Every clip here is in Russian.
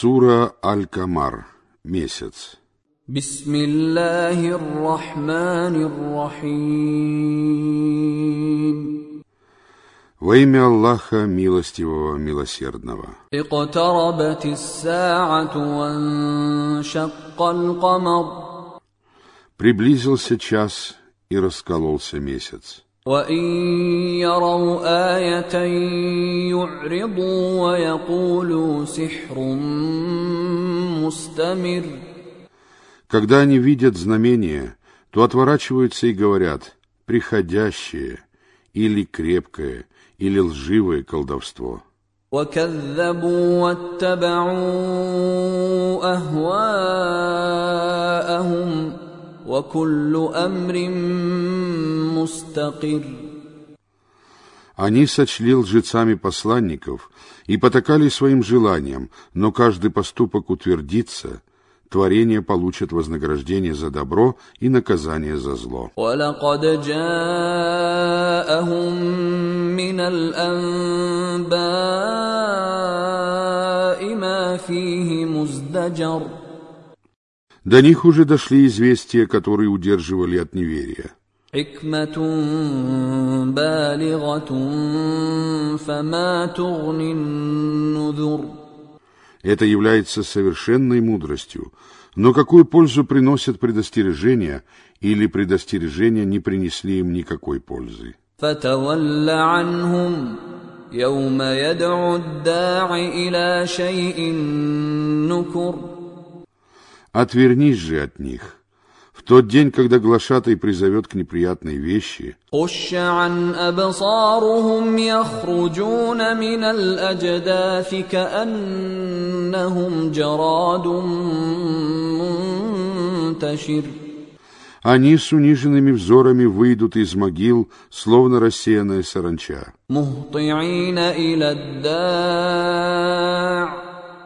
Сура Аль-Камар. Месяц. Бисмиллахир-Рахманир-Рахим. Во имя Аллаха Милостивого, Милосердного. Приблизился час и раскололся месяц وإن يروا آية يعرضوا ويقولوا سحر مستمر Когда они видят знамение, то отворачиваются и говорят «приходящее» или «крепкое» или «лживое колдовство». وكذبوا واتبعوا أهواءهم وكل أمر مستقر Они сочли лжецами посланников и потакали своим желаниям, но каждый поступок утвердится, творение получит вознаграждение за добро и наказание за зло. ولقد جاءهم من الأنباء ما فيه مزدجر До них уже дошли известия, которые удерживали от неверия. حكمة بالغة فما تغني النذر Это является совершенной мудростью, но какую пользу приносят предостережения, или предостережения не принесли им никакой пользы? فتول عنهم يوم يدعو الداع إلى شيء نكر Отвернись же от них. в тот день, когда Глашатай призовет к неприятной вещи, они с униженными взорами выйдут из могил, словно рассеянная саранча.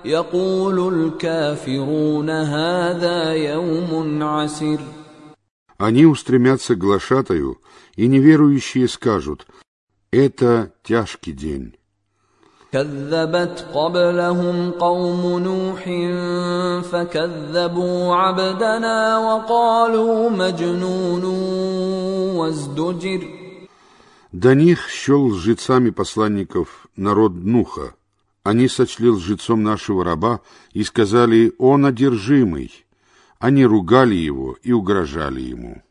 مهطعين إلى الداع يقول الكافرون هذا يوم عسر Они устремятся к глашатаю, и неверующие скажут, это тяжкий день. كذبت قبلهم قوم نوح فكذبوا عبدنا وقالوا مجنون وازدجر До них счел лжецами посланников народ Нуха. они сочли лжецом нашего раба и сказали «Он одержимый». Они ругали его и угрожали ему.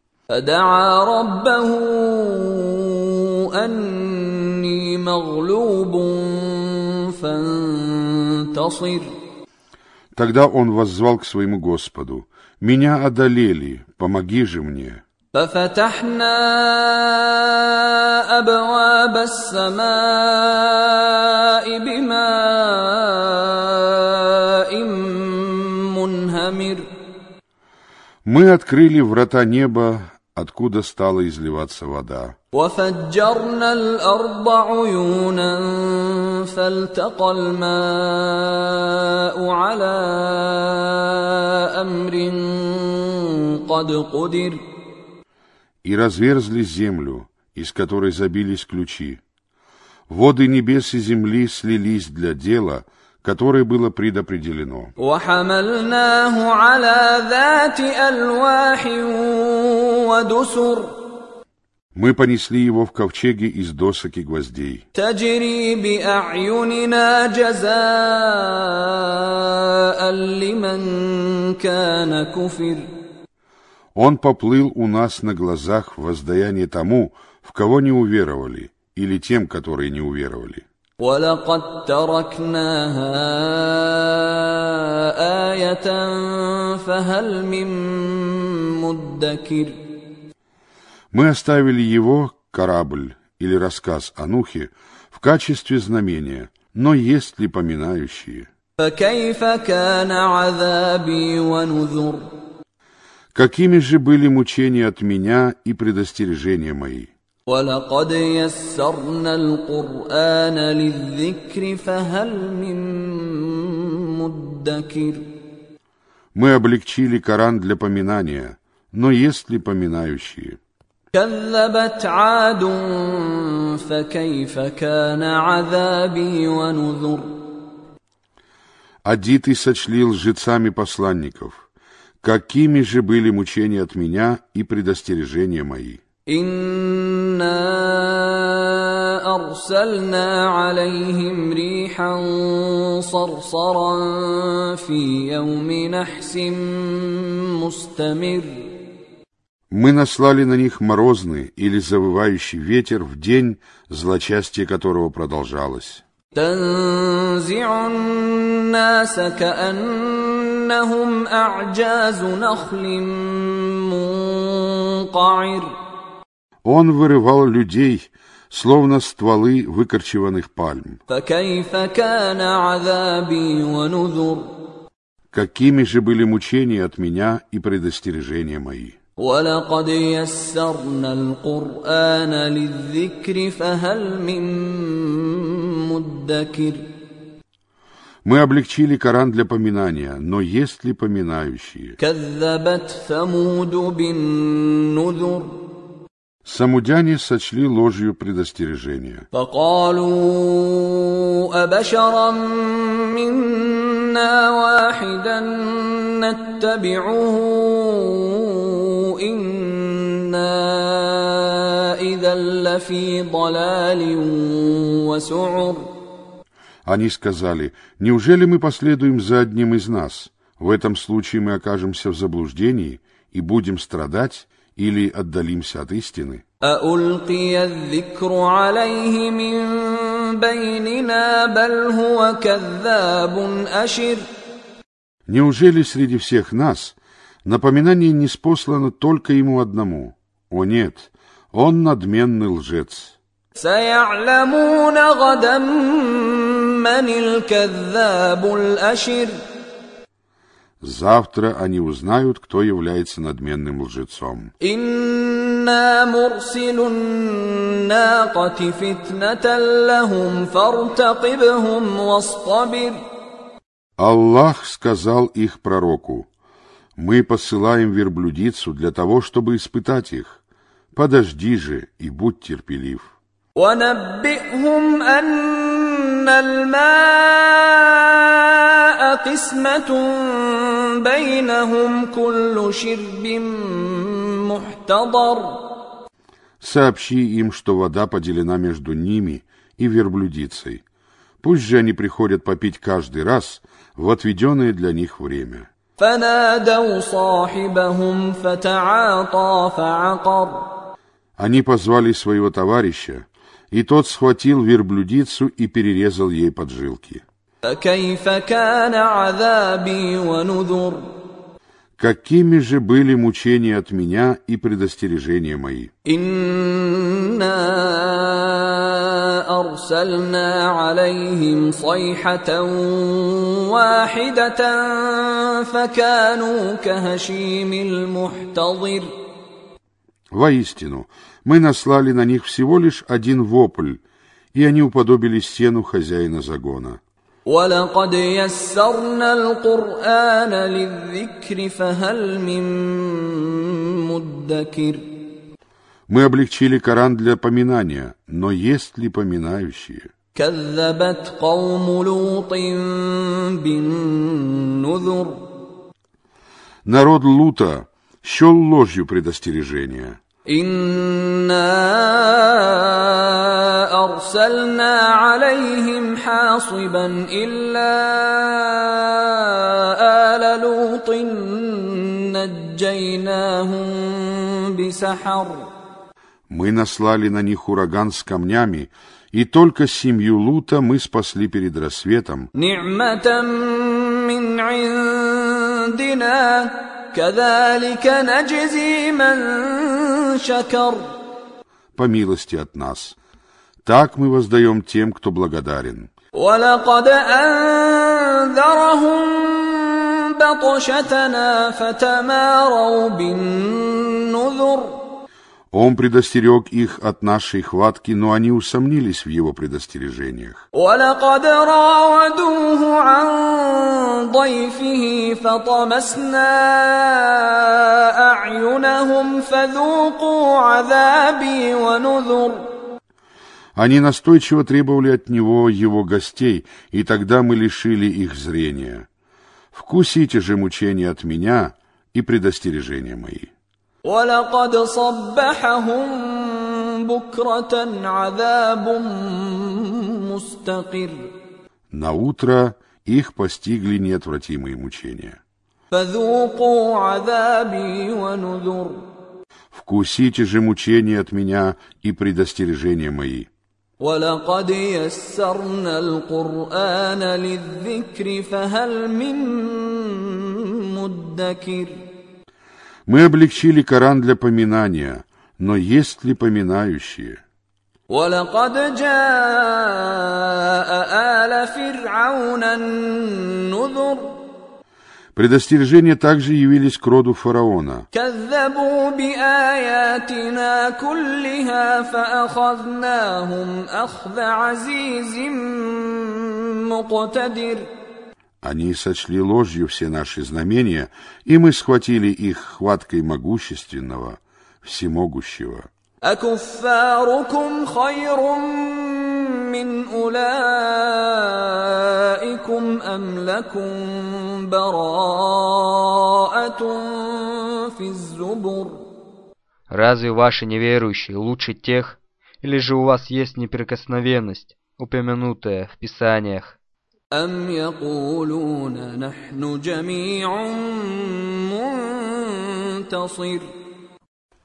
Тогда он воззвал к своему Господу «Меня одолели, помоги же мне». ففتحنا أبواب السماء بماء منهمر Мы открыли врата неба, откуда стала изливаться вода. وفجرنا الأرض عيونا فالتقى الماء على أمر قد قدر и разверзли землю, из которой забились ключи. Воды небес и земли слились для дела, которое было предопределено. Мы понесли его в ковчеге из досок и гвоздей. Он поплыл у нас на глазах в воздаяние тому, в кого не уверовали, или тем, которые не уверовали. ولقد تركناها آية فهل من مدكر Мы оставили его, корабль или рассказ о Нухе, в качестве знамения, но есть ли поминающие? فكيف كان عذابي ونذر Какими же были мучения от меня и предостережения мои? ولقد يسرنا القرآن للذكر فهل من مدكر Мы облегчили Коран для поминания, но есть ли поминающие? كذبت عاد فكيف كان عذابي ونذر Адиты сочли лжецами посланников. Какими же были мучения от меня и предостережения мои? إنا أرسلنا عليهم ريحا صرصرا في يوم نحس مستمر Мы наслали на них морозный или завывающий ветер в день, злочастие которого продолжалось. تنزع الناس كأنهم أعجاز نخل منقعر Он вырывал людей, словно стволы выкорчеванных пальм. فكيف كان عذابي ونذر Какими же были мучения от меня и предостережения мои? ولقد يسرنا القرآن للذكر فهل من مدكر Мы облегчили Коран для поминания, но есть ли поминающие? كذبت ثمود بالنذر Самудяне сочли ложью предостережения. فقالوا أبشرا منا واحدا نتبعه إنا إذا لفي ضلال وسعر они сказали, неужели мы последуем за одним из нас? В этом случае мы окажемся в заблуждении и будем страдать или отдалимся от истины. Неужели среди всех нас напоминание не спослано только ему одному? О нет, он надменный лжец. من الكذاب الأشر Завтра они узнают, кто является надменным лжецом. إنا مرسل الناقة فتنة لهم فارتقبهم واصطبر Аллах сказал их пророку, «Мы посылаем верблюдицу для того, чтобы испытать их. Подожди же и будь терпелив». ونبئهم أن الماء قسمة بينهم كل شرب محتضر Сообщи им, что вода поделена между ними и верблюдицей. Пусть же они приходят попить каждый раз в отведенное для них время. فنادوا صاحبهم فتعاطى فعقر Они позвали своего товарища, и тот схватил верблюдицу и перерезал ей поджилки. فكيف كان عذابي ونذر Какими же были мучения от меня и предостережения мои? إنا أرسلنا عليهم صيحة واحدة فكانوا كهشيم المحتضر Воистину, мы наслали на них всего лишь один вопль, и они уподобились сену хозяина загона. ولقد يسرنا القرآن للذكر فهل من مدكر Мы облегчили Коран для поминания, но есть ли поминающие? كذبت قوم لوط بالنذر Народ Лута счел ложью предостережения. إنا أرسلنا عليهم حاصبا إلا آل لوط نجيناهم بسحر Мы наслали на них ураган с камнями, и только семью Лута мы спасли перед рассветом, نعمة من عندنا كذلك نجزي من شكر по милости от нас. Так мы воздаем тем, кто благодарен. ولقد أنذرهم بطشتنا فتماروا بالنذر Он предостерег их от нашей хватки, но они усомнились в его предостережениях. ولقد راودوه عن ضيفه فطمسنا أعينهم فذوقوا عذابي ونذر Они настойчиво требовали от него его гостей, и тогда мы лишили их зрения. Вкусите же мучения от меня и предостережения мои. ولقد صبحهم بكرة عذاب مستقر На утро их постигли неотвратимые мучения. فذوقوا عذابي ونذر Вкусите же мучения от меня и предостережения мои. ولقد يسرنا القرآن للذكر فهل من مدكر Мы облегчили Коран для поминания, но есть ли поминающие? ولقد جاء آل فرعون النذر Предостережения также явились к роду фараона. Они сочли ложью все наши знамения, и мы схватили их хваткой могущественного, всемогущего. أكفاركم خير من أولئكم أم لكم براءة في الزبر Разве ваши неверующие лучше тех, или же у вас есть неприкосновенность, упомянутая в Писаниях? أم يقولون نحن جميع منتصر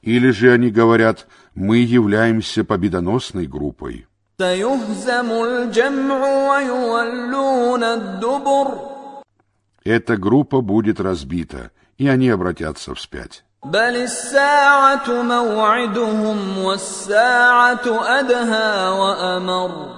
Или же они говорят, мы являемся победоносной группой. سيهزم الجمع ويولون الدبر Эта группа будет разбита, и они обратятся вспять. بل الساعة موعدهم والساعة أدهى وأمر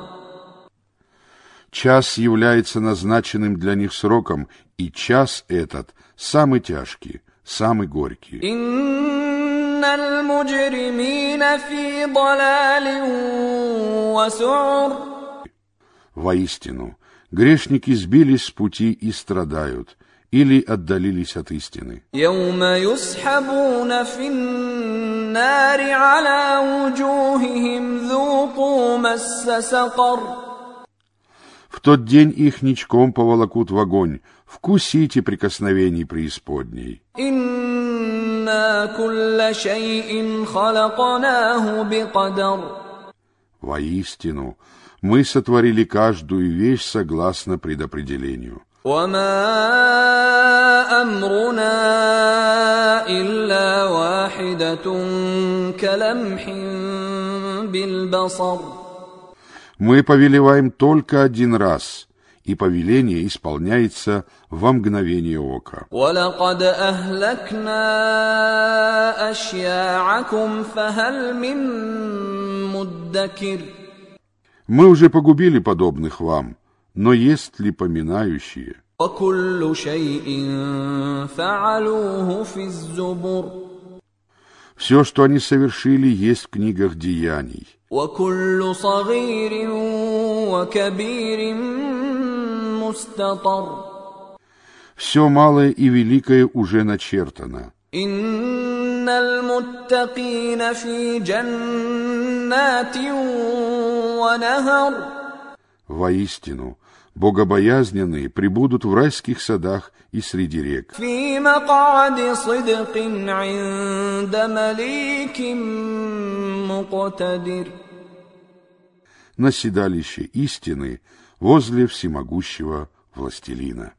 Час является назначенным для них сроком, и час этот самый тяжкий, самый горький. إن المجرمين في ضلال وسعر Воистину, грешники сбились с пути и страдают, или отдалились от истины. يوم يسحبون في النار على وجوههم ذوقوا مس سقر В тот день их ничком поволокут в огонь, вкусите прикосновений преисподней. إنا كل شيء خلقناه بقدر Воистину, мы сотворили каждую вещь согласно предопределению. وما أمرنا إلا واحدة كلمح بالبصر мы повелеваем только один раз, и повеление исполняется во мгновение ока. Мы уже погубили подобных вам, но есть ли поминающие? Все, что они совершили, есть в книгах деяний. وكل صغير وكبير مستطر Все малое и великое уже начертано. إن المتقين في جنات ونهر Воистину, богобоязненные прибудут в райских садах и среди рек. на седалище истины возле всемогущего властелина.